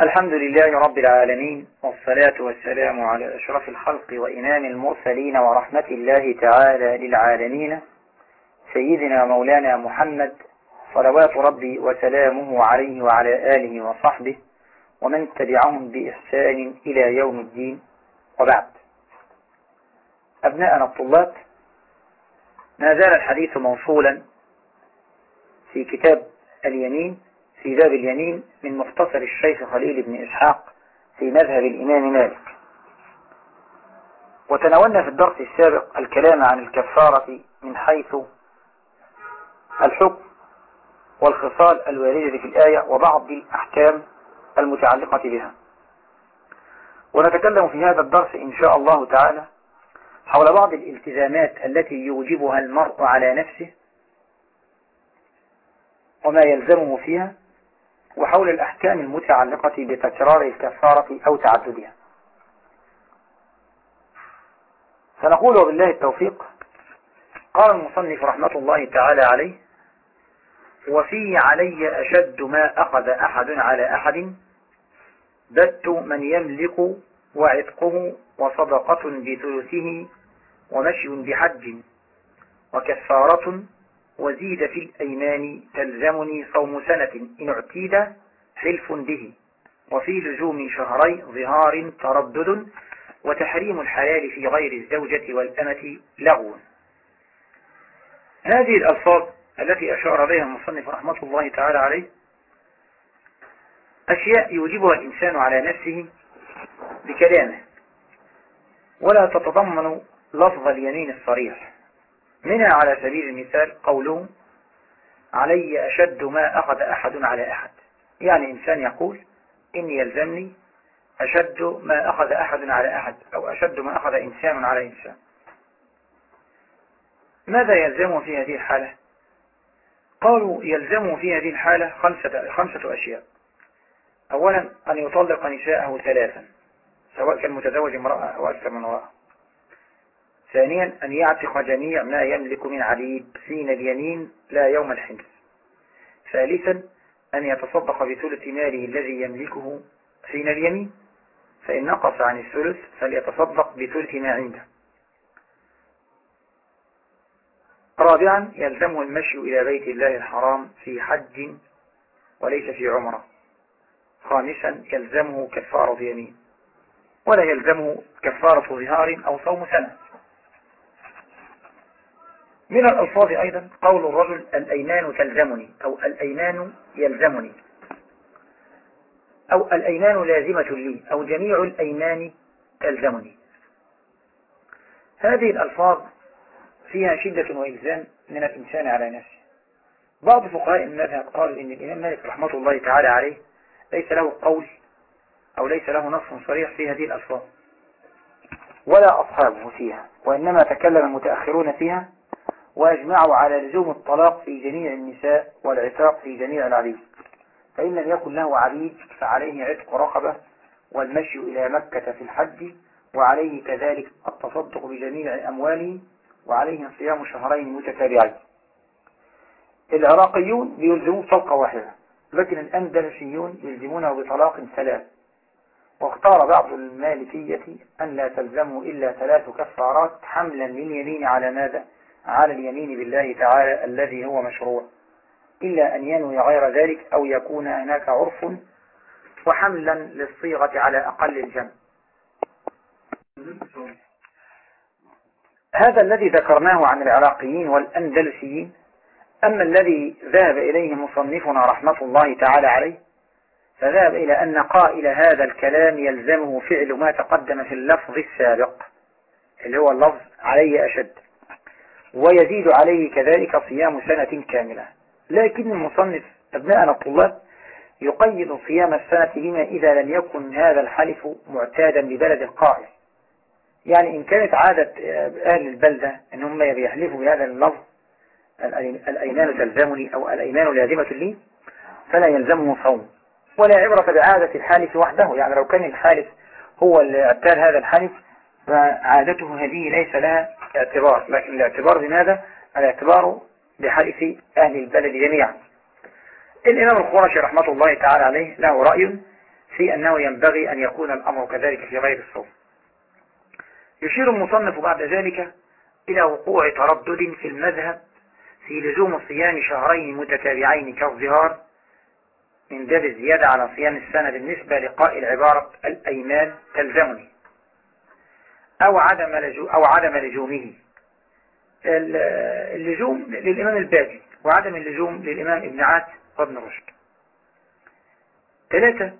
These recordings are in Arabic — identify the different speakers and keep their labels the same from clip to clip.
Speaker 1: الحمد لله رب العالمين والصلاة والسلام على أشرف الخلق وإمام المرسلين ورحمة الله تعالى للعالمين سيدنا مولانا محمد صلوات ربي وسلامه عليه وعلى آله وصحبه ومن تبعهم بإحسان إلى يوم الدين. وبعد. أبناءنا الطلاب ما زال الحديث موصولا في كتاب اليمين في باب اليمين من مختصر الشيخ خليل بن إسحاق في مذهب الإمام مالك. وتناولنا في الدرس السابق الكلام عن الكفارة من حيث الحكم والخصال الواردة في الآية وبعض الأحكام المتعلقة بها. ونتكلم في هذا الدرس إن شاء الله تعالى حول بعض الالتزامات التي يوجبها المرء على نفسه وما يلزمه فيها وحول الأحكام المتعلقة بتكرار الكفارة أو تعددها. فنقول وبالله التوفيق. قال المصنف رحمة الله تعالى عليه وفي علي أشد ما أخذ أحد على أحد بت من يملك وعتقه وصدقة بثلثه ومشي بحج وكفارة وزيد في الأيمان تلزمني صوم سنة إن اعتيد حلف به وفي لزوم شهري ظهار تردد وتحريم الحلال في غير الزوجة والأمة لغو. هذه الألفاظ التي أشار بها المصنف رحمة الله تعالى عليه أشياء يوجبها الإنسان على نفسه بكلامه ولا تتضمن لفظ اليمين الصريح. منها على سبيل المثال قوله علي أشد ما أخذ أحد على أحد. يعني إنسان يقول إني يلزمني أشد ما أخذ أحد على أحد أو أشد ما أخذ إنسان على إنسان. ماذا يلزمه في هذه الحالة؟ قالوا يلزمه في هذه الحالة خمسة, خمسة أشياء. أولا أن يطلق نساءه ثلاثا سواء كان متزوج امرأة أو أكثر من امرأة. ثانيا أن يعتق جميع ما يملك من عبيد حين اليمين لا يوم الحنس ثالثا أن يتصدق بثلث ماله الذي يملكه حين اليمين. فإن نقص عن الثلث فليتصدق بثلث ما عنده. رابعا يلزمه المشي إلى بيت الله الحرام في حج وليس في عمرة. خامسا يلزمه كفارة يمين. ولا يلزمه كفارة ظهار أو صوم سنة. من الألفاظ أيضا قول الرجل الأيمان تلزمني أو الأيمان يلزمني. أو الأيمان لازمة لي أو جميع الأيمان تلزمني. هذه الألفاظ فيها شدة وإلزام من الإنسان على نفسه. بعض فقهاء المذهب قالوا إن الإمام مالك رحمة الله تعالى عليه ليس له قول أو ليس له نص صريح في هذه الألفاظ. ولا أصحابه فيها وإنما تكلم المتأخرون فيها وأجمعوا على لزوم الطلاق في جميع النساء والعتاق في جميع العبيد فإن لم يكن له عبيد فعليه عتق رقبة والمشي إلى مكة في الحج وعليه كذلك التصدق بجميع أمواله وعليه صيام شهرين متتابعين. العراقيون بيلزمون طلقة واحدة لكن الأندلسيون يلزمونه بطلاق ثلاث. واختار بعض المالكية أن لا تلزمه إلا ثلاث كفارات حملا لليمين على ماذا؟ على اليمين بالله تعالى الذي هو مشروع إلا أن ينوي غير ذلك أو يكون هناك عرف وحملا للصيغة على أقل الجمع. هذا الذي ذكرناه عن العراقيين والأندلسيين أما الذي ذهب إليه مصنفنا رحمة الله تعالى عليه فذهب إلى أن قائل هذا الكلام يلزمه فعل ما تقدم في اللفظ السابق اللي هو اللفظ عليه أشد. ويزيد عليه كذلك صيام سنة كاملة. لكن المصنف أبناءنا الطلاب يقيد صيام السنة بما إذا لم يكن هذا الحلف معتادا ببلد القائل يعني إن كانت عادة أهل البلدة أن هم يحلفوا بهذا اللفظ الأيمان تلزمني أو الأيمان لازمة لي فلا يلزمه صوم. ولا عبرة بعادة الحالف وحده. يعني لو كان الحالف هو اللي اعتاد هذا الحلف فعادته هذه ليس لها اعتبار لكن الاعتبار بماذا؟ الاعتبار بحلف أهل البلد جميعا. الإمام الخرشي رحمة الله تعالى عليه له رأي في أنه ينبغي أن يكون الأمر كذلك في غير الصوم. يشير المصنف بعد ذلك إلى وقوع تردد في المذهب في لزوم صيام شهرين متتابعين كالظهار من باب الزيادة على صيام السنة بالنسبة لقائل عبارة الأيمان تلزمني. أو عدم لجو أو عدم لجومه. اللجوم للإمام الباجي وعدم اللجوم للإمام ابن عاد وابن رشد. ثلاثة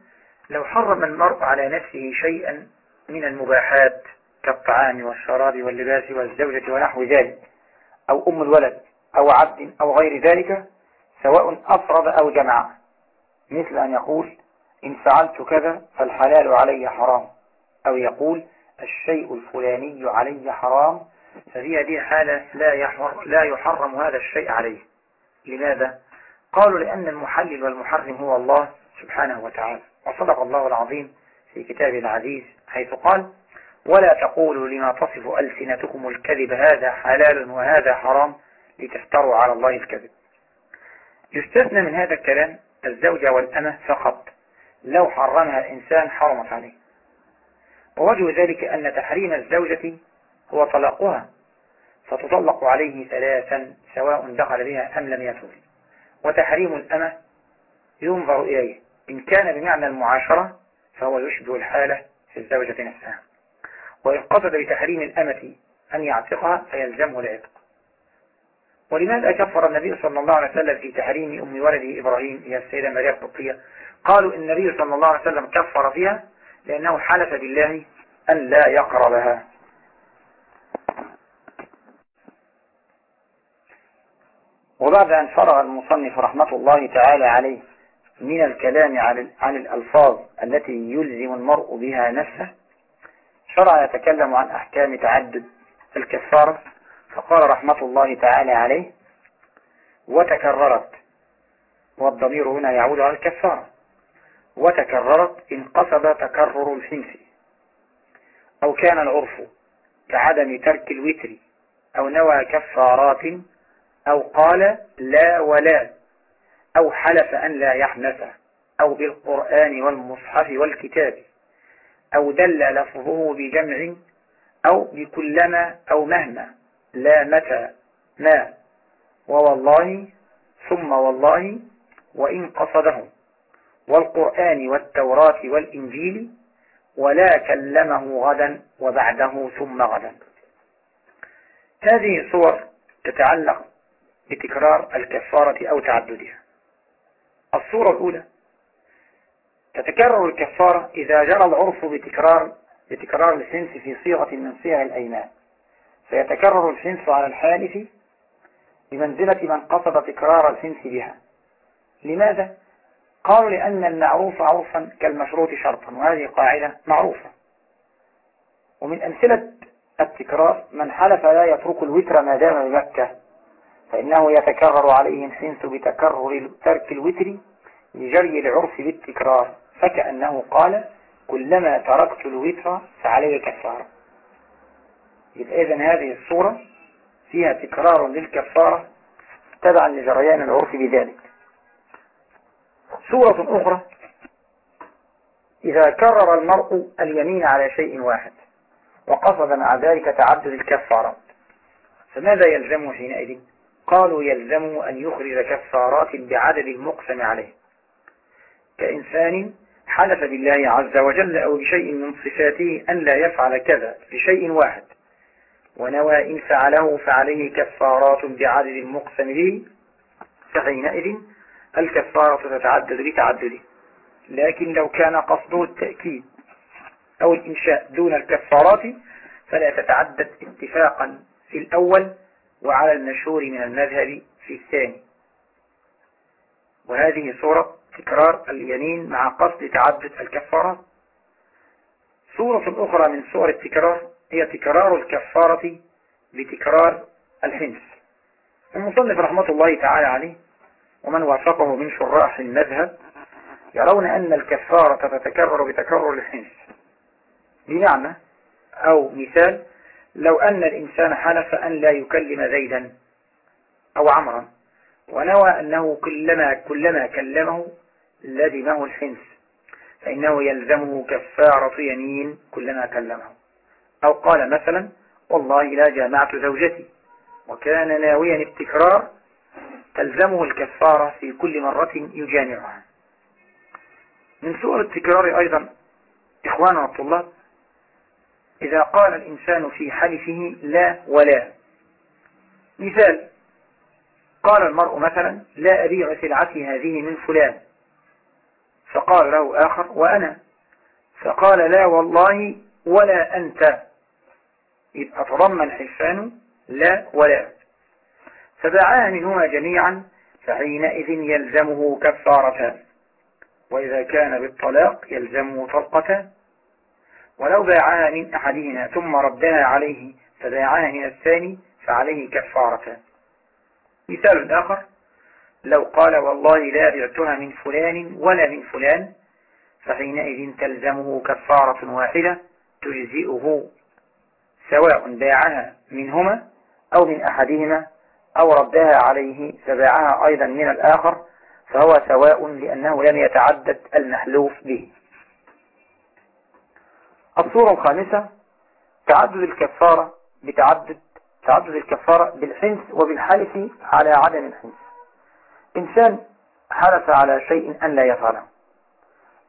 Speaker 1: لو حرم المرء على نفسه شيئا من المباحات كالطعام والشراب واللباس والزوجة ونحو ذلك أو أم الولد أو عبد أو غير ذلك سواء أفرض أو جمع. مثل أن يقول إن فعلت كذا فالحلال علي حرام. أو يقول الشيء الفلاني علي حرام ففي هذه حالة لا, يحر لا يحرم هذا الشيء عليه. لماذا؟ قالوا لأن المحلل والمحرم هو الله سبحانه وتعالى. وصدق الله العظيم في كتابه العزيز حيث قال ولا تقولوا لما تصف ألسنتكم الكذب هذا حلال وهذا حرام لتفتروا على الله الكذب. يستثنى من هذا الكلام الزوجة والأمة فقط. لو حرمها الإنسان حرمت عليه. ووجه ذلك أن تحريم الزوجة هو طلاقها فتطلق عليه ثلاثا سواء دخل بها أم لم يدخل. وتحريم الأمة ينظر إليه. إن كان بمعنى المعاشرة فهو يشبه الحالة في الزوجة نفسها. وإن قصد بتحريم الأمة أن يعتقها فيلزمه العتق. ولماذا كفر النبي صلى الله عليه وسلم في تحريم أم ولده إبراهيم هي السيدة مريم القبطية؟ قالوا النبي صلى الله عليه وسلم كفر فيها لأنه حلف بالله أن لا يقربها. وبعد أن فرغ المصنف رحمة الله تعالى عليه من الكلام عن الألفاظ التي يلزم المرء بها نفسه شرع يتكلم عن أحكام تعدد الكفارة فقال رحمة الله تعالى عليه وتكررت. والضمير هنا يعود على الكفارة. وتكررت إن قصد تكرر الحنس أو كان العرف كعدم ترك الوتر أو نوى كفارات أو قال لا ولا أو حلف أن لا يحنث أو بالقرآن والمصحف والكتاب أو دل لفظه بجمع أو بكلما أو مهما لا متى ما. ووالله ثم والله وإن قصده. والقرآن والتوراة والإنجيل ولا كلمه غدا وبعده ثم غدا. هذه صور تتعلق بتكرار الكفارة أو تعددها. الصورة الأولى تتكرر الكفارة إذا جرى العرف بتكرار بتكرار الحنس في صيغة من صيغ الأيمان. فيتكرر الحنس على الحالف بمنزلة من قصد تكرار الحنس بها. لماذا؟ قالوا لأن المعروف عرفا كالمشروط شرطا وهذه قاعدة معروفة. ومن أمثلة التكرار من حلف لا يترك الوتر ما دام بمكة فإنه يتكرر عليه الحنس بتكرر ترك الوتر لجري العرف بالتكرار. فكأنه قال كلما تركت الوتر فعلي كفارة يبقى إذن هذه الصورة فيها تكرار للكفارة تبعا لجريان العرف بذلك. صورة أخرى. إذا كرر المرء اليمين على شيء واحد وقصد مع ذلك تعدد الكفارات فماذا يلزمه حينئذ؟ قالوا يلزم أن يخرج كفارات بعدد المقسم عليه. كإنسان حلف بالله عز وجل أو بشيء من صفاته أن لا يفعل كذا بشيء واحد ونوى إن فعله فعليه كفارات بعدد المقسم به فحينئذ الكفارة تتعدد لتعدده لكن لو كان قصده التأكيد أو الإنشاء دون الكفارات فلا تتعدد اتفاقا في الأول وعلى المشهور من المذهب في الثاني. وهذه صورة تكرار اليمين مع قصد تعدد الكفارات. صورة أخرى من صور التكرار هي تكرار الكفارة بتكرار الحنس المصنف رحمة الله تعالى عليه ومن وافقه من شراح المذهب يرون أن الكفارة تتكرر بتكرر الحنس بمعنى أو مثال لو أن الإنسان حلف أن لا يكلم زيدا أو عمرا ونوى أنه كلما, كلما كلمه لزمه الحنس فإنه يلزمه كفارة يمين كلما كلمه. أو قال مثلا والله لا جامعت زوجتي وكان ناويا التكرار تلزمه الكفارة في كل مرة يجامعها. من سوء التكرار أيضا إخواننا الطلاب إذا قال الإنسان في حلفه لا ولا. مثال قال المرء مثلا لا أبيع سلعتي هذه من فلان. فقال له آخر وأنا. فقال لا والله ولا أنت. يبقى تضمن حلفان لا ولا. فباعها منهما جميعا فحينئذ يلزمه كفارتان وإذا كان بالطلاق يلزمه طلقتان ولو باعها من أحدهما ثم ردها عليه فباعها من الثاني فعليه كفارتان مثال آخر لو قال والله لا بعتها من فلان ولا من فلان فحينئذ تلزمه كفارة واحدة تجزئه سواء باعها منهما أو من أحدهما. أو ردها عليه فباعها أيضا من الآخر فهو سواء لأنه لم يتعدد المحلوف به. الصورة الخامسة تعدد الكفارة بتعدد تعدد الكفارة بالحنس وبالحلف على عدم الحنس إنسان حلف على شيء أن لا يفعله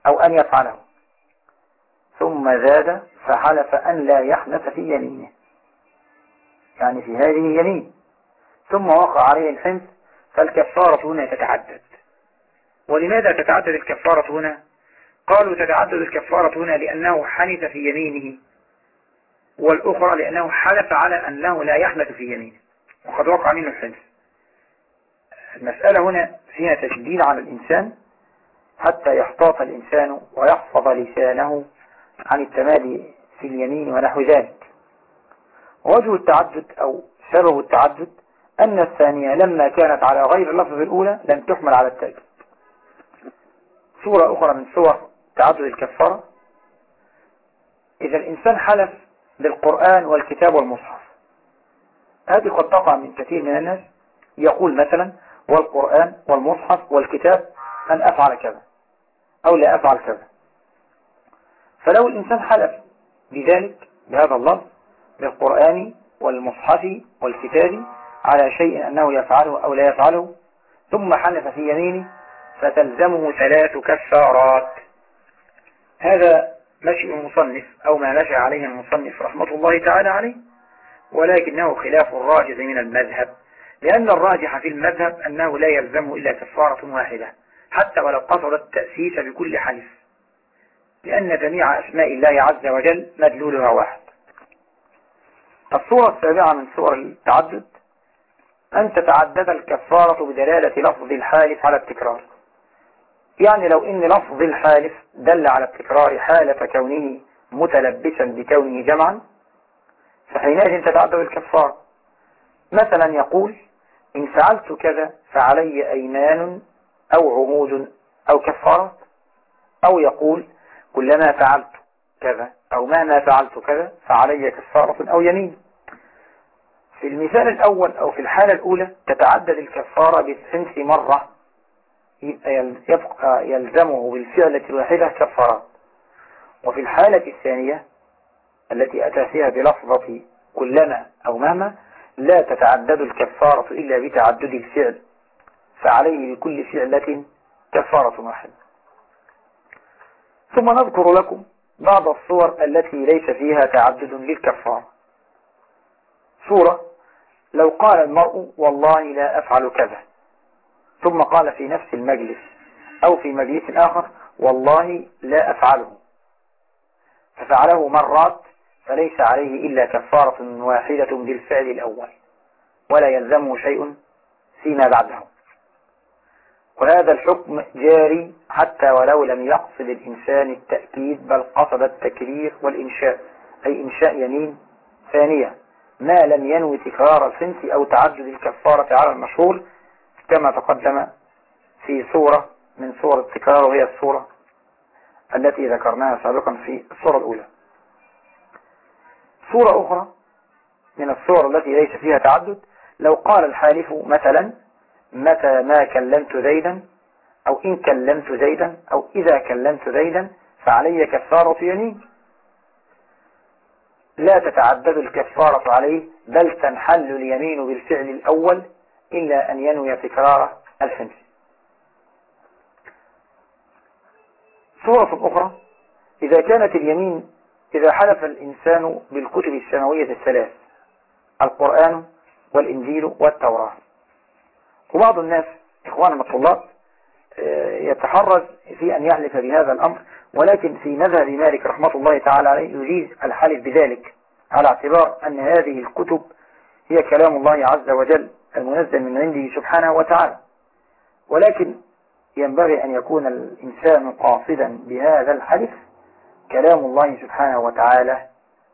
Speaker 1: أو أن يفعله ثم زاد فحلف أن لا يحنث في يمينه. يعني في هذه يمين. ثم وقع عليه الحنث فالكفارة هنا تتعدد. ولماذا تتعدد الكفارة هنا؟ قالوا تتعدد الكفارة هنا لأنه حنث في يمينه والأخرى لأنه حلف على أنه لا يحنث في يمينه. وقد وقع منه الحنث. المسألة هنا فيها تشديد على الإنسان حتى يحتاط الإنسان ويحفظ لسانه عن التمادي في اليمين ونحو ذلك. وجه التعدد أو سبب التعدد أن الثانية لما كانت على غير اللفظ الأولى لم تحمل على التاجد صورة أخرى من صور تعدد الكفارة. إذا الإنسان حلف بالقرآن والكتاب والمصحف. هذه قد تقع من كثير من الناس يقول مثلا والقرآن والمصحف والكتاب أن أفعل كذا أو لا أفعل كذا. فلو الإنسان حلف بذلك بهذا اللفظ بالقرآن والمصحف والكتاب على شيء أنه يفعله أو لا يفعله ثم حلف في يمينه فتلزمه ثلاث كفارات. هذا مشي المصنف أو ما مشى عليه المصنف رحمة الله تعالى عليه ولكنه خلاف الراجح من المذهب لأن الراجح في المذهب أنه لا يلزمه إلا كفارة واحدة حتى ولو قصد التأسيس بكل حلف لأن جميع أسماء الله عز وجل مدلولها واحد. الصورة السابعة من صور التعدد. أن تتعدد الكفارة بدلالة لفظ الحالف على التكرار. يعني لو إن لفظ الحالف دل على التكرار حالة كونه متلبسا بكونه جمعا فحينئذ تتعدد الكفارة. مثلا يقول إن فعلت كذا فعلي أيمان أو عهود أو كفارات أو يقول كلما فعلت كذا أو مهما فعلت كذا فعلي كفارة أو يمين. في المثال الأول أو في الحالة الأولى تتعدد الكفارة بالسنس مرة يبقى يلزمه بالفعلة الواحدة كفارات وفي الحالة الثانية التي أتى فيها بلفظة كلما أو مهما لا تتعدد الكفارة إلا بتعدد الفعل فعليه لكل فعلة كفارة واحدة. ثم نذكر لكم بعض الصور التي ليس فيها تعدد للكفارة. صورة لو قال المرء والله لا أفعل كذا. ثم قال في نفس المجلس أو في مجلس آخر والله لا أفعله. ففعله مرات فليس عليه إلا كفارة واحدة بالفعل الأول. ولا يلزمه شيء فيما بعده. وهذا الحكم جاري حتى ولو لم يقصد الإنسان التأكيد بل قصد التكرير والإنشاء أي إنشاء يمين ثانية. ما لم ينوي تكرار الفنس أو تعدد الكفارة على المشهور كما تقدم في صورة من صور التكرار وهي الصورة التي ذكرناها سابقا في الصورة الأولى. صورة أخرى من الصور التي ليس فيها تعدد لو قال الحالف مثلا متى ما كلمت زيدا أو إن كلمت زيدا أو إذا كلمت زيدا فعلي كفارة يمين. لا تتعدد الكفارة عليه بل تنحل اليمين بالفعل الأول إلا أن ينوي تكرار الحنس صورة أخرى إذا كانت اليمين إذا حلف الإنسان بالكتب السماوية الثلاث القرآن والإنجيل والتوراة. وبعض الناس إخواننا الطلاب يتحرز في أن يحلف بهذا الأمر ولكن في مذهب مالك رحمة الله تعالى عليه يجيز الحلف بذلك على اعتبار أن هذه الكتب هي كلام الله عز وجل المنزل من عنده سبحانه وتعالى. ولكن ينبغي أن يكون الإنسان قاصدا بهذا الحلف كلام الله سبحانه وتعالى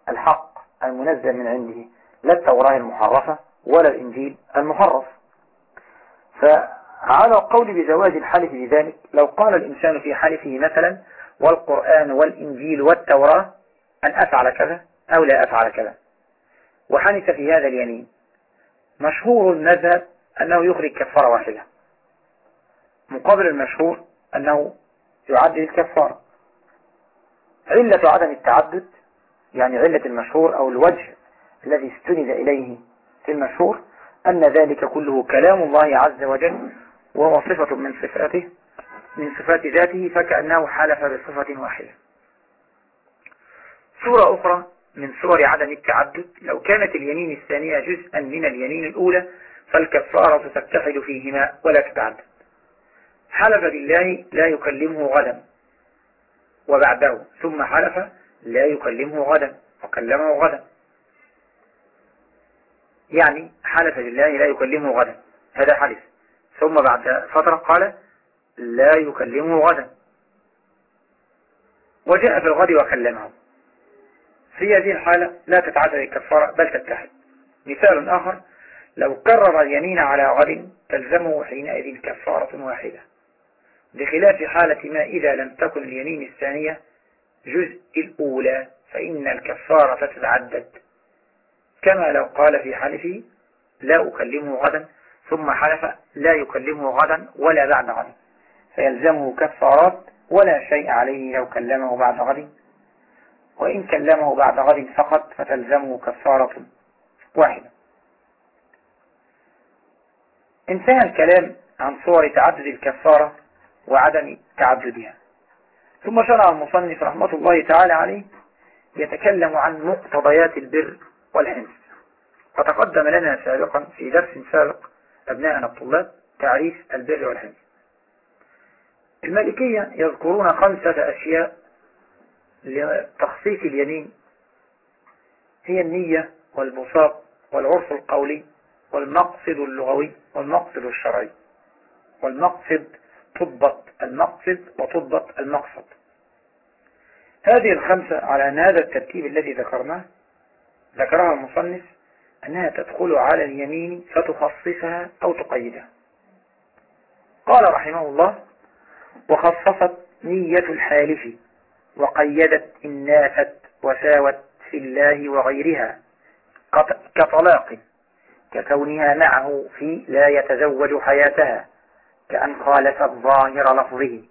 Speaker 1: الحق المنزل من عنده لا التوراة المحرفة ولا الإنجيل المحرف. فعلى القول بزواج الحلف بذلك لو قال الإنسان في حلفه مثلا والقرآن والإنجيل والتوراة أن أفعل كذا أو لا أفعل كذا. وحنث في هذا اليمين. مشهور المذهب أنه يخرج كفارة واحدة. مقابل المشهور أنه يعدل الكفارة. علة عدم التعدد يعني علة المشهور أو الوجه الذي استند إليه في المشهور أن ذلك كله كلام الله عز وجل وهو صفة من صفاته من صفات ذاته فكأنه حلف بصفة واحدة. سورة أخرى من صور عدم التعدد لو كانت اليمين الثانية جزءا من اليمين الأولى فالكفارة تتحد فيهما ولا تتعدد حلف بالله لا يكلمه غدا وبعده ثم حلف لا يكلمه غدا وكلمه غدا. يعني حلف بالله لا يكلمه غدا. هذا حلف. ثم بعد فترة قال لا يكلمه غدا. وجاء في الغد وكلمه. في هذه الحالة لا تتعدد الكفارة بل تتحد. مثال آخر لو كرر اليمين على غد تلزمه حينئذ كفارة واحدة. بخلاف حالة ما إذا لم تكن اليمين الثانية جزء الأولى فإن الكفارة تتعدد. كما لو قال في حلفه لا أكلمه غدا. ثم حلف لا يكلمه غدا ولا بعد غد فيلزمه كفارات ولا شيء عليه لو كلمه بعد غد. وإن كلمه بعد غد فقط فتلزمه كفارة واحدة. انتهى الكلام عن صور تعدد الكفارة وعدم تعددها. ثم شرع المصنف رحمة الله تعالى عليه يتكلم عن مقتضيات البر والحنس وتقدم لنا سابقا في درس سابق أبناءنا الطلاب تعريف البر والحنس المالكية يذكرون خمسة أشياء لتخصيص اليمين. هي النية والبصاق والعرف القولي والمقصد اللغوي والمقصد الشرعي والمقصد تضبط المقصد وتضبط المقصد. هذه الخمسة على أن هذا الترتيب الذي ذكرناه ذكرها المصنف أنها تدخل على اليمين فتخصصها أو تقيدها. قال رحمه الله وخصصت نية الحالف وقيدت إن نافت وساوت في الله وغيرها كطلاق ككونها معه في لا يتزوج حياتها كأن خالفت ظاهر لفظه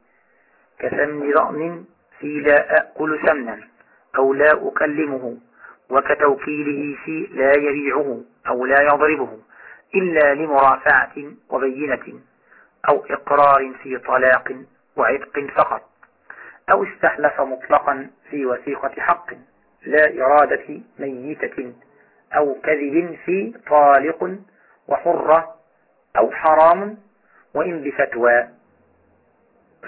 Speaker 1: كسمن ضأن في لا أأكل سمنا أو لا أكلمه وكتوكيله في لا يبيعه أو لا يضربه إلا لمرافعة وبينة أو إقرار في طلاق وعتق فقط أو استحلف مطلقا في وثيقة حق لا إرادة ميتة أو كذب في طالق وحرة أو حرام وإن بفتوى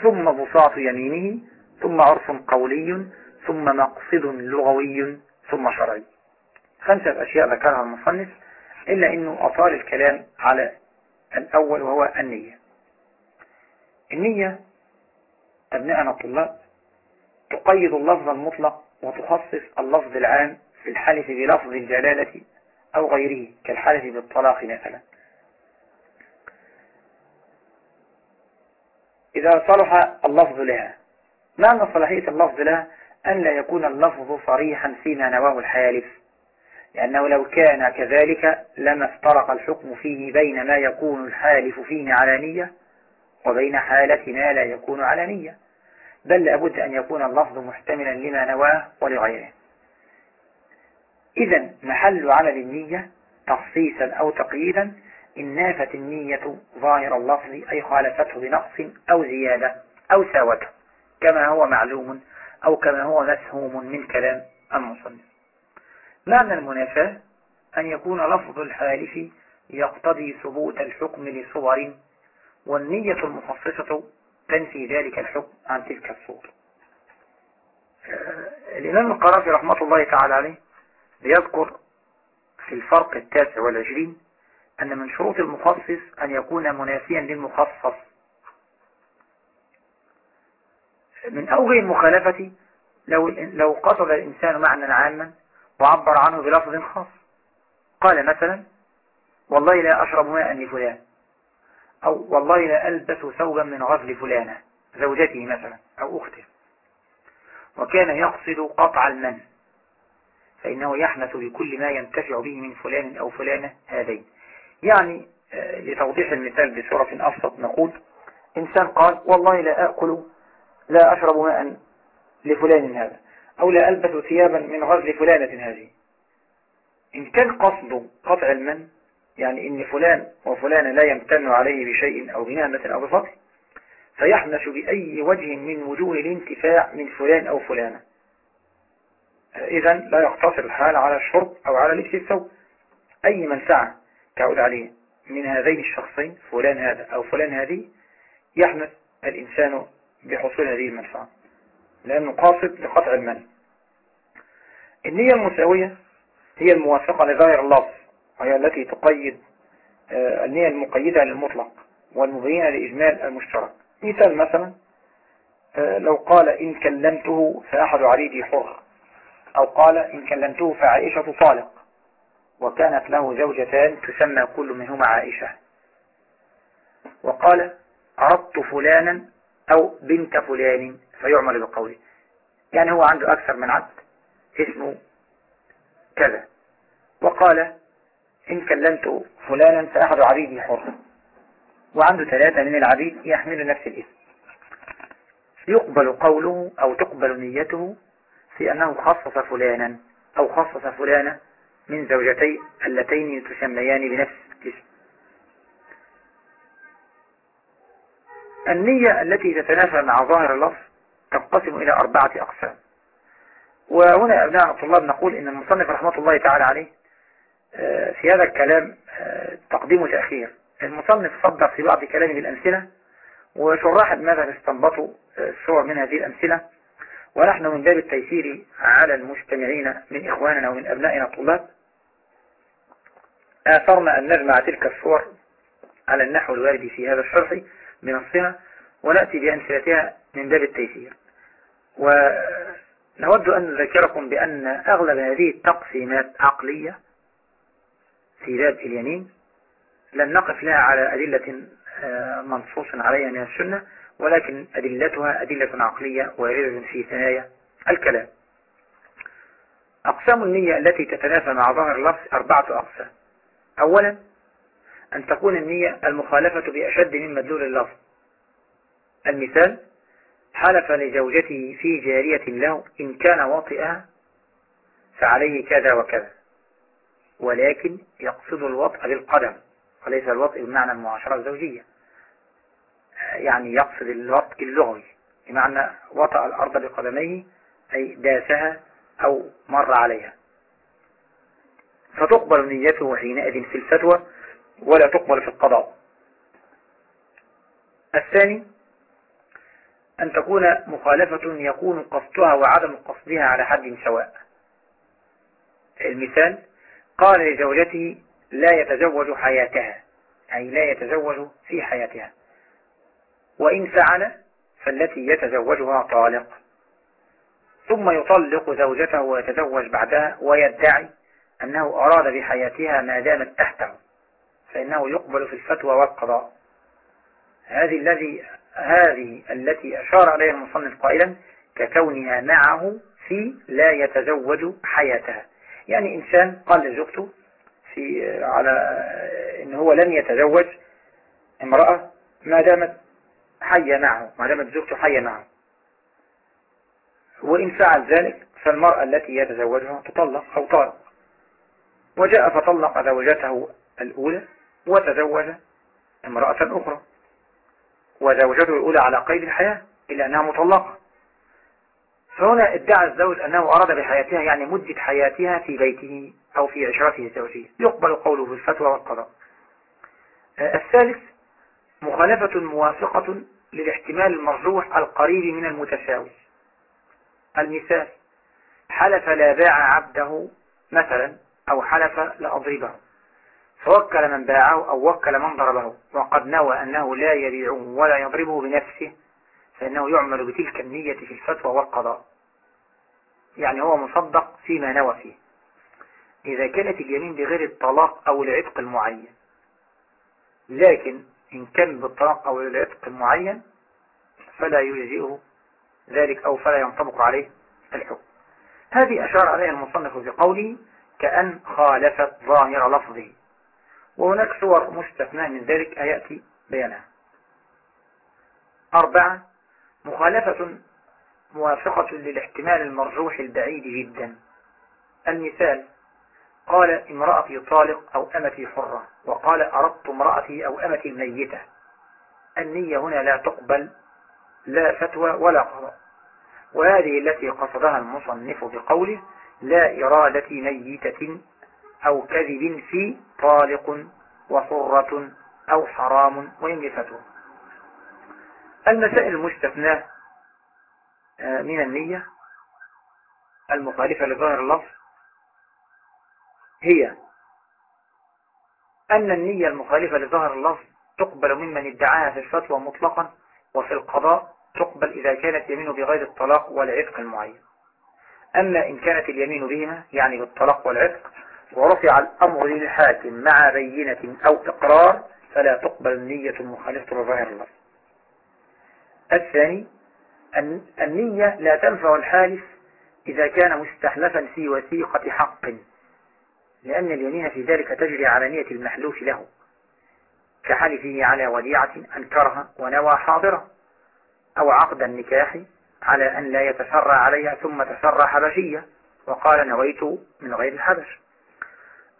Speaker 1: ثم بساط يمينه ثم عرف قولي ثم مقصد لغوي ثم شرعي. خمسة أشياء ذكرها المصنف إلا أنه أطال الكلام على الأول وهو النية. النية أبناءنا الطلاب تقيد اللفظ المطلق وتخصص اللفظ العام في الحلف بلفظ الجلالة أو غيره كالحلف بالطلاق مثلا. إذا صلح اللفظ لها معنى صلاحية اللفظ لها؟ أن لا يكون اللفظ صريحا فيما نواه الحالف لأنه لو كان كذلك لما افترق الحكم فيه بين ما يكون الحالف فيه علانية وبين حالة ما لا يكون على نية بل لابد أن يكون اللفظ محتملا لما نواه ولغيره. إذا محل على النية تخصيصا أو تقييدا إن نافت النية ظاهر اللفظ أي خالفته بنقص أو زيادة أو ساوته كما هو معلوم أو كما هو مفهوم من كلام المصنف. معنى المنافاة أن يكون لفظ الحالف يقتضي ثبوت الحكم لصور والنية المخصصة تنفي ذلك الحكم عن تلك الصور. الإمام القرافي رحمة الله تعالى عليه بيذكر في الفرق التاسع والعشرين أن من شروط المخصص أن يكون منافيا للمخصص. من أوجه المخالفة لو, لو قصد الإنسان معنى عاما وعبر عنه بلفظ خاص. قال مثلا والله لا أشرب ماء لفلان أو والله لا ألبس ثوبا من غزل فلانة زوجته مثلا أو أخته. وكان يقصد قطع المن فإنه يحنث بكل ما ينتفع به من فلان أو فلانة هذين. يعني آه، لتوضيح المثال بصورة أبسط نقول إنسان قال والله لا أكل لا أشرب ماء لفلان هذا أو لا ألبس ثيابا من غزل فلانة هذه. إن كان قصد قطع المن يعني إن فلان وفلان لا يمتن عليه بشيء أو بنعمة أو بفضل فيحنش بأي وجه من وجوه الانتفاع من فلان أو فلانة. إذا لا يقتصر الحال على الشرب أو على لبس الثوب. أي منفعة تعود عليه من هذين الشخصين فلان هذا أو فلان هذه يحنث الإنسان بحصول هذه المنفعة. لأنه قاصد لقطع المال. النية المساوية هي الموافقة لظاهر اللفظ وهي التي تقيد آه، النية المقيدة للمطلق والمبينة لإجمال المشترك. مثال مثلا آه، لو قال إن كلمته فأحد عريدي حر أو قال إن كلمته فعائشة طالق وكانت له زوجتان تسمى كل منهما عائشة. وقال عرضت فلانا أو بنت فلان فيعمل بقوله. يعني هو عنده أكثر من عبد اسمه كذا. وقال إن كلمت فلانا فأحد عبيدي حر. وعنده ثلاثة من العبيد يحمل نفس الاسم. يقبل قوله أو تقبل نيته في أنه خصص فلانا أو خصص فلانا من زوجتي اللتين تسميان بنفس الاسم النية التي تتنافى مع ظاهر اللفظ تنقسم إلى أربعة أقسام. وهنا أبناء الطلاب نقول إن المصنف رحمة الله تعالى عليه آه، في هذا الكلام آه، تقديم وتأخير المصنف صدق في بعض كلامه بالأمثلة وشراح ماذا استنبطوا الصور آه، من هذه الأمثلة. ونحن من باب التيسير على المجتمعين من إخواننا ومن أبنائنا الطلاب. آثرنا أن نجمع تلك الصور على النحو الوارد في هذا الشرح. بنصها ونأتي بأمثلتها من باب التيسير. ونود أن نذكركم بأن أغلب هذه التقسيمات عقلية في باب اليمين لن نقف لها على أدلة آه، منصوص عليها من السنة ولكن أدلتها أدلة عقلية واردة في ثنايا الكلام. أقسام النية التي تتنافى مع ظاهر اللفظ أربعة أقسام. أولا أن تكون النية المخالفة بأشد من مدلول اللفظ. المثال حلف لزوجته في جارية له إن كان واطئها فعليه كذا وكذا ولكن يقصد الوطء بالقدم وليس الوطء بمعنى المعاشرة الزوجية. يعني يقصد الوطء اللغوي بمعنى وطأ الأرض بقدميه أي داسها أو مر عليها. فتقبل نيته حينئذ في الفتوى ولا تقبل في القضاء. الثاني أن تكون مخالفة يكون قصدها وعدم قصدها على حد سواء. المثال قال لزوجته لا يتزوج حياتها أي لا يتزوج في حياتها. وإن فعل فالتي يتزوجها طالق. ثم يطلق زوجته ويتزوج بعدها ويدعي أنه أراد بحياتها ما دامت تحته. فإنه يقبل في الفتوى والقضاء. هذه الذي هذه التي أشار عليها المصنف قائلا ككونها معه في لا يتزوج حياتها. يعني إنسان قال لزوجته في على إن هو لن يتزوج امرأة ما دامت حية معه ما دامت زوجته حية معه. وإن فعل ذلك فالمرأة التي يتزوجها تطلق أو طالق. وجاء فطلق زوجته الأولى وتزوج امرأة أخرى. وزوجته الأولى على قيد الحياة إلا أنها مطلقة. فهنا ادعى الزوج أنه أراد بحياتها يعني مدة حياتها في بيته أو في عشرته الزوجية. يقبل قوله في الفتوى والقضاء. الثالث مخالفة موافقة للاحتمال المرجوح القريب من المتساوي. المثال حلف لا باع عبده مثلا أو حلف لأضربه. فوكل من باعه أو وكل من ضربه. وقد نوى أنه لا يبيعه ولا يضربه بنفسه فإنه يعمل بتلك النية في الفتوى والقضاء. يعني هو مصدق فيما نوى فيه. إذا كانت اليمين بغير الطلاق أو العتق المعين. لكن إن كان بالطلاق أو العتق المعين فلا يجزئه ذلك أو فلا ينطبق عليه الحكم. هذه أشار عليها المصنف بقوله كأن خالفت ظاهر لفظه. وهناك صور مستثنى من ذلك يأتي بيانها. أربعة مخالفة موافقة للاحتمال المرجوح البعيد جدا. المثال قال امرأتي طالق أو أمتي حرة وقال أردت امرأتي أو أمتي الميتة النية هنا لا تقبل لا فتوى ولا قضاء. وهذه التي قصدها المصنف بقوله لا إرادة ميتة أو كذب في طالق وحرة أو حرام فتوى المسائل المستثناة من النية المخالفة لظاهر اللفظ هي أن النية المخالفة لظاهر اللفظ تقبل ممن ادعاها في الفتوى مطلقا وفي القضاء تقبل إذا كانت يمين بغير الطلاق والعتق المعين. أما إن كانت اليمين بهما يعني بالطلاق والعتق ورفع الأمر للحاكم مع بينة أو إقرار فلا تقبل النية المخالفة لظاهر اللفظ الثاني النية لا تنفع الحالف إذا كان مستحلفا في وثيقة حق لأن اليمين في ذلك تجري على نية المحلوف له كحلفه على وديعة أنكرها ونوى حاضرة أو عقد النكاح على أن لا يتسرى عليها ثم تسرى حبشية وقال نويت من غير الحبش.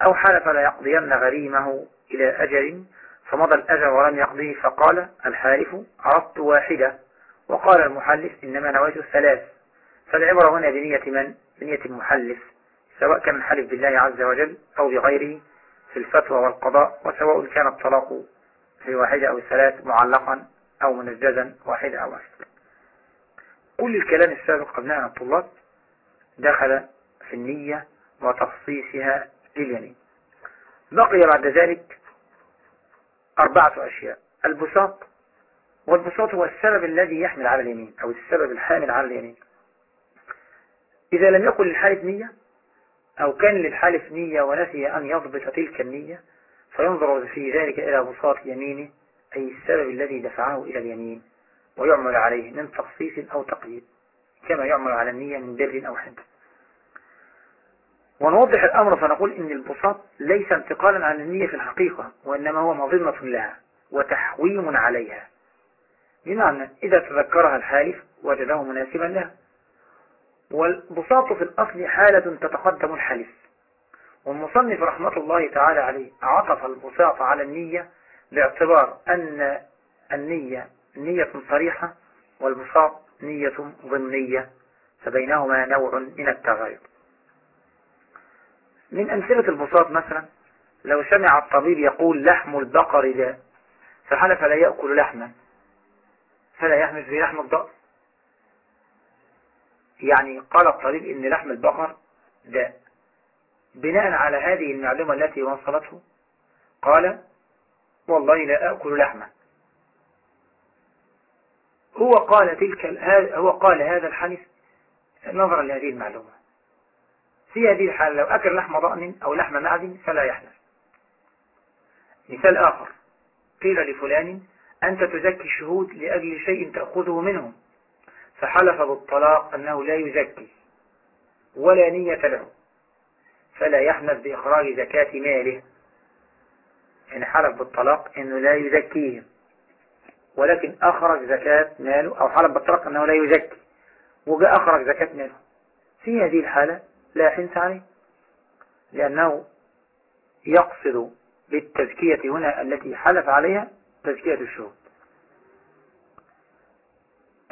Speaker 1: أو حلف لا يقضين غريمه إلى أجل فمضى الأجل ولم يقضيه فقال الحالف عرضت واحدة. وقال المحلف إنما نويت الثلاث. فالعبرة هنا بنية من؟ بنية المحلف سواء كان الحلف بالله عز وجل أو بغيره في الفتوى والقضاء وسواء كان الطلاق في واحدة أو ثلاث معلقا أو منجزا واحدة أو أكثر كل الكلام السابق أبناء الطلاب دخل في النية وتخصيصها لليمين بقي بعد ذلك أربعة أشياء. البساط والبساط هو السبب الذي يحمل على اليمين أو السبب الحامل على اليمين. إذا لم يكن للحالف نية أو كان للحالف نية ونسي أن يضبط تلك النية فينظر في ذلك إلى بساط يمينه أي السبب الذي دفعه إلى اليمين ويعمل عليه من تخصيص أو تقييد كما يعمل على النية من بر أو حد ونوضح الأمر فنقول إن البساط ليس انتقالا عن النية في الحقيقة وإنما هو مظنة لها وتحويم عليها. بمعنى إذا تذكرها الحالف وجده مناسبا لها. والبساط في الأصل حالة تتقدم الحلف. والمصنف رحمة الله تعالى عليه عطف البساط على النية باعتبار أن النية نية صريحة والبساط نية ضمنية فبينهما نوع من التغير. من أمثلة البساط مثلا لو سمع الطبيب يقول لحم البقر داء فحلف لا يأكل لحما. فلا يحمل في لحم الضأر يعني قال الطبيب إن لحم البقر داء بناء على هذه المعلومة التي وصلته قال والله لا أكل لحما. هو قال تلك هو قال هذا الحديث نظرا لهذه المعلومة. في هذه الحالة لو أكل لحم ضأن أو لحم معز فلا يحدث. مثال آخر. قيل لفلان أنت تزكي الشهود لأجل شيء تأخذه منهم فحلف بالطلاق أنه لا يزكي ولا نية له. فلا يحمد بإخراج زكاة ماله. يعني حلف بالطلاق أنه لا يزكيهم ولكن أخرج زكاة ماله أو حلف بالطرق أنه لا يزكي. وجاء أخرج زكاة ماله. في هذه الحالة لا حنس عليه لأنه يقصد بالتزكية هنا التي حلف عليها تزكية الشهود.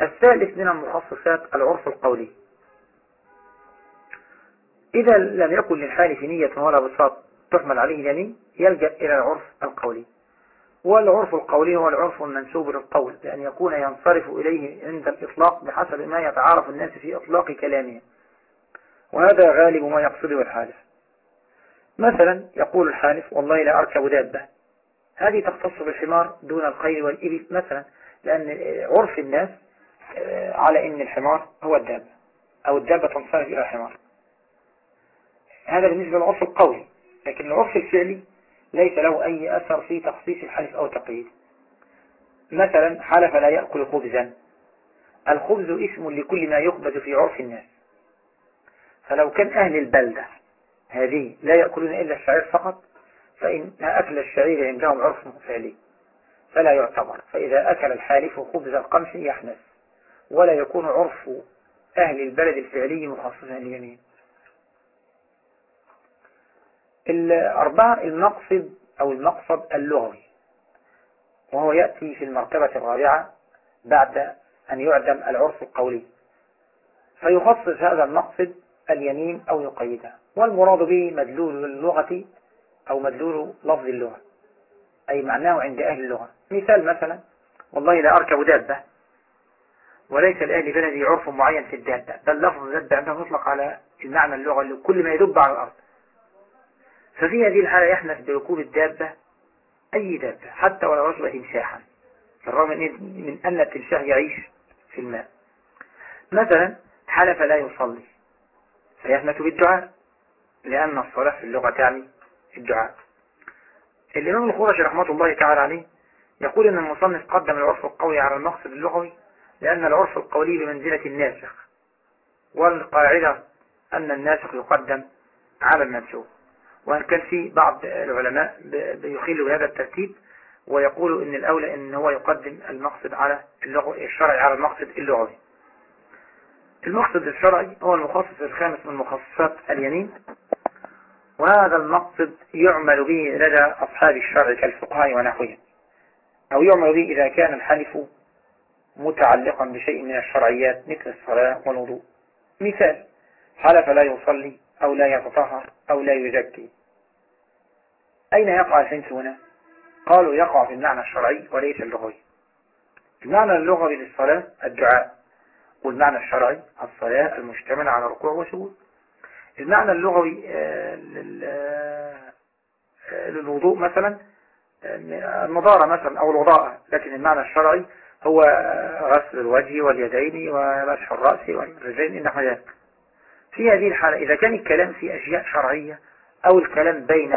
Speaker 1: الثالث من المخصصات العرف القولي. إذا لم يكن للحالف نية ولا بساط تحمل عليه اليمين يلجأ إلى العرف القولي. والعرف القولي هو العرف المنسوب للقول بأن يكون ينصرف إليه عند الإطلاق بحسب ما يتعارف الناس في إطلاق كلامه. وهذا غالب ما يقصده الحالف. مثلا يقول الحالف والله لا أركب دابة. هذه تختص بالحمار دون الخيل والإبل مثلا لأن عرف الناس آه، على أن الحمار هو الدابة أو الدابة تنصرف إلى الحمار. هذا بالنسبة للعرف القولي لكن العرف الفعلي ليس له أي أثر في تخصيص الحلف أو تقييد. مثلا حلف لا يأكل خبزا. الخبز اسم لكل ما يخبز في عرف الناس. فلو كان أهل البلدة هذه لا يأكلون إلا الشعير فقط فإن أكل الشعير عندهم عرف فعلي فلا يعتبر. فإذا أكل الحالف خبز القمح يحنس ولا يكون عرف أهل البلد الفعلي مخصصا لليمين. الأربعة المقصد أو المقصد اللغوي وهو يأتي في المرتبة الرابعة بعد أن يعدم العرف القولي. فيخصص هذا المقصد اليمين أو يقيده والمراد به مدلول اللغة أو مدلول لفظ اللغة. أي معناه عند أهل اللغة. مثال مثلا والله لا أركب دابة وليس لأهل بلدي عرف معين في الدابة بل لفظ الدابة عندهم يطلق على المعنى اللغة اللي كل ما يدب على الأرض. ففي هذه الحالة يحنث بركوب الدابة أي دابة حتى ولو ركب تمساحا. بالرغم من أن التمساح يعيش في الماء. مثلا حلف لا يصلي. فيحنث بالدعاء لأن الصلاة في اللغة تعني الدعاء. الإمام الخورش رحمة الله تعالى عليه يقول أن المصنف قدم العرف القولي على المقصد اللغوي لأن العرف القولي بمنزلة الناسخ والقاعدة أن الناسخ يقدم على المنسوخ. وإن كان في بعض العلماء بيخيلوا بهذا الترتيب ويقولوا إن الأولى إن هو يقدم المقصد على اللغة الشرعي على المقصد اللغوي. المقصد الشرعي هو المخصص الخامس من مخصصات اليمين وهذا المقصد يعمل به لدى أصحاب الشرع كالفقهاء ونحوهم أو يعمل به إذا كان الحلف متعلقا بشيء من الشرعيات مثل الصلاة والوضوء. مثال حلف لا يصلي أو لا يتطهر أو لا يزكي. أين يقع الحنس هنا؟ قالوا يقع في المعنى الشرعي وليس اللغوي. المعنى اللغوي للصلاة الدعاء. والمعنى الشرعي الصلاة المشتمل على ركوع وسجود. المعنى اللغوي آه، آه، للوضوء مثلا آه، النضارة مثلا أو الوضاءة لكن المعنى الشرعي هو غسل الوجه واليدين ومسح الرأس والرجلين نحو ذلك. في هذه الحالة إذا كان الكلام في أشياء شرعية أو الكلام بين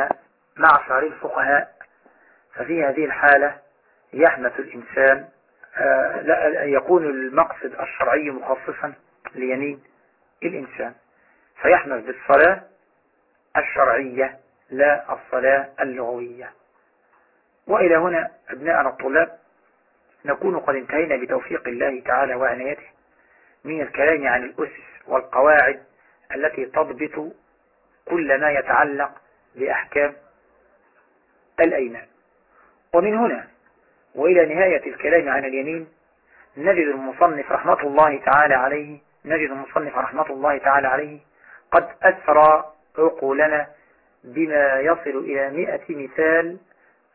Speaker 1: معشر الفقهاء ففي هذه الحالة يحنث الإنسان لا يكون المقصد الشرعي مخصصا ليمين الإنسان. فيحنث بالصلاة الشرعية لا الصلاة اللغوية. وإلى هنا أبناءنا الطلاب نكون قد انتهينا بتوفيق الله تعالى وعنايته من الكلام عن الأسس والقواعد التي تضبط كل ما يتعلق بأحكام الأيمان. ومن هنا وإلى نهاية الكلام عن اليمين نجد المصنف رحمة الله تعالى عليه نجد المصنف رحمة الله تعالى عليه قد أسرى عقولنا بما يصل إلى مئة مثال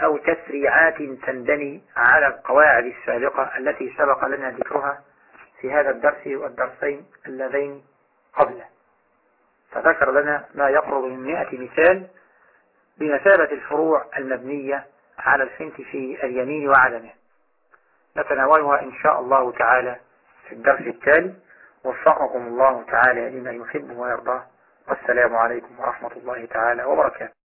Speaker 1: أو تسريعات تندني على القواعد السابقة التي سبق لنا ذكرها في هذا الدرس والدرسين اللذين قبله فذكر لنا ما يقرب من مئة مثال بمثابة الفروع المبنية على الفنت في اليمين وعدمه. نتناولها إن شاء الله تعالى في الدرس التالي. وفقكم الله تعالى لما يحب ويرضاه والسلام عليكم ورحمة الله تعالى وبركاته.